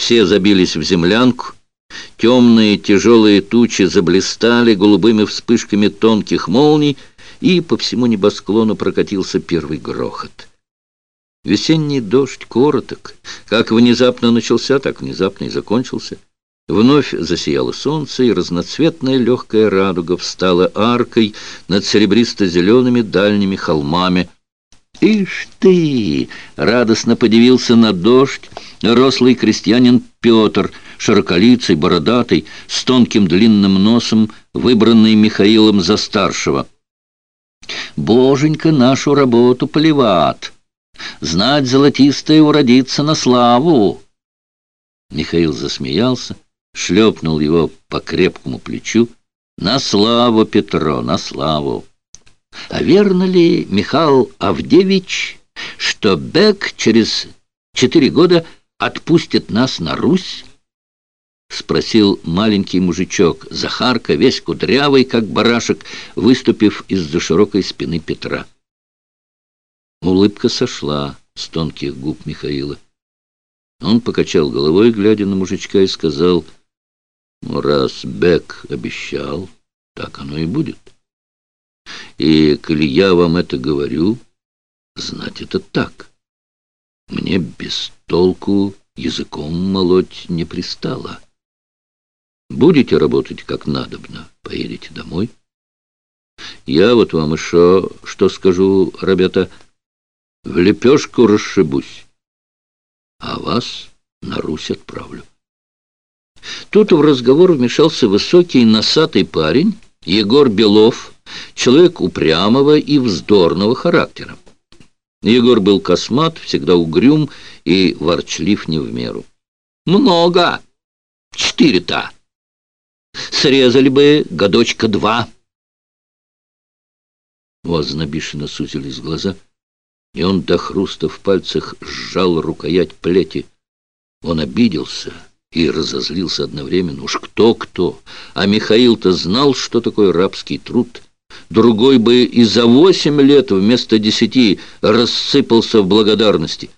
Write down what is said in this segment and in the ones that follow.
Все забились в землянку. Темные тяжелые тучи заблистали голубыми вспышками тонких молний, и по всему небосклону прокатился первый грохот. Весенний дождь короток. Как внезапно начался, так внезапно и закончился. Вновь засияло солнце, и разноцветная легкая радуга встала аркой над серебристо-зелеными дальними холмами. «Ишь ты!» — радостно подивился на дождь рослый крестьянин Петр, широколицый, бородатый, с тонким длинным носом, выбранный Михаилом за старшего. «Боженька нашу работу поливат!» Знать золотистое уродиться на славу!» Михаил засмеялся, шлепнул его по крепкому плечу. «На славу, Петро, на славу!» «А верно ли, Михаил Авдевич, что Бек через четыре года отпустит нас на Русь?» — спросил маленький мужичок, Захарка, весь кудрявый, как барашек, выступив из-за широкой спины Петра. Улыбка сошла с тонких губ Михаила. Он покачал головой, глядя на мужичка, и сказал, «Ну, раз Бек обещал, так оно и будет. И, коли я вам это говорю, знать это так. Мне без толку языком молоть не пристало. Будете работать как надобно, поедете домой. Я вот вам еще что скажу, ребята, — в лепешку расшибусь, а вас на Русь отправлю. Тут в разговор вмешался высокий носатый парень, Егор Белов, человек упрямого и вздорного характера. Егор был космат, всегда угрюм и ворчлив не в меру. «Много! Четыре-то! Срезали бы годочка два!» У Азнабишина сузились глаза — и он до хруста в пальцах сжал рукоять плети. Он обиделся и разозлился одновременно. Уж кто-кто, а Михаил-то знал, что такое рабский труд. Другой бы и за восемь лет вместо десяти рассыпался в благодарности,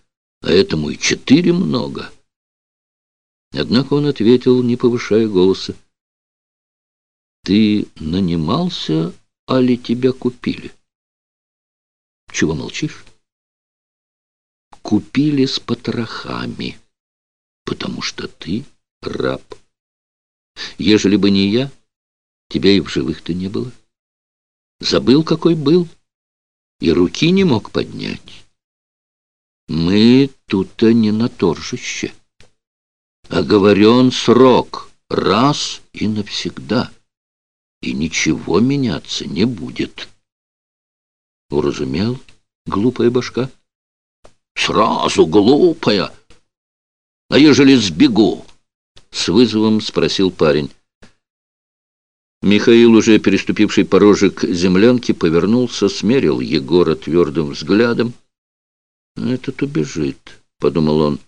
а этому и четыре много. Однако он ответил, не повышая голоса. «Ты нанимался, али тебя купили?» «Чего молчишь?» купили с потрохами, потому что ты раб. Ежели бы не я, тебя и в живых-то не было. Забыл, какой был, и руки не мог поднять. Мы тут-то не на торжище. Оговорен срок раз и навсегда, и ничего меняться не будет. Уразумел, глупая башка? Сразу глупая. А ежели сбегу? С вызовом спросил парень. Михаил, уже переступивший порожек землянки, повернулся, смерил Егора твердым взглядом. «Этот убежит», — подумал он.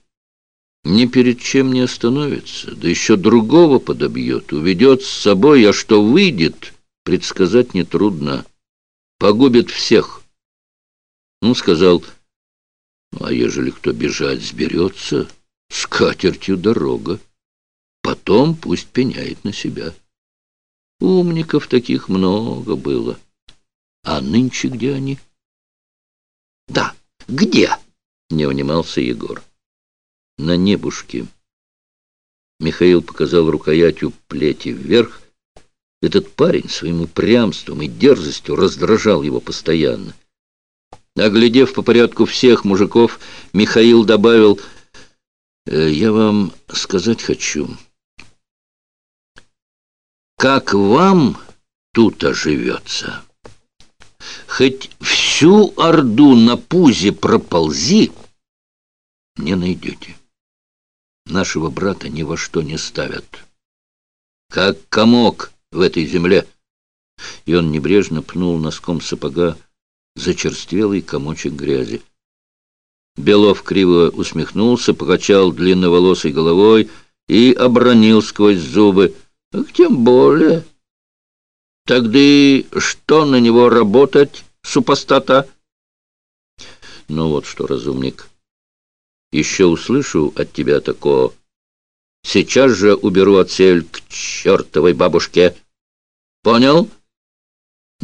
«Ни перед чем не остановится, да еще другого подобьет, уведет с собой, а что выйдет, предсказать нетрудно. Погубит всех». Ну, сказал, — а ежели кто бежать сберется, с катертью дорога. Потом пусть пеняет на себя. Умников таких много было. А нынче где они? Да, где? Не унимался Егор. На небушке. Михаил показал рукоятью плети вверх. Этот парень своим упрямством и дерзостью раздражал его постоянно. Оглядев по порядку всех мужиков, Михаил добавил, «Э, «Я вам сказать хочу, как вам тут оживется? Хоть всю Орду на пузе проползи, не найдете. Нашего брата ни во что не ставят. Как комок в этой земле». И он небрежно пнул носком сапога зачерствелый комочек грязи. Белов криво усмехнулся, покачал длинноволосой головой и обронил сквозь зубы. «Так тем более. Тогда что на него работать, супостата?» «Ну вот что, разумник, еще услышу от тебя такое, Сейчас же уберу отсель к чертовой бабушке. Понял?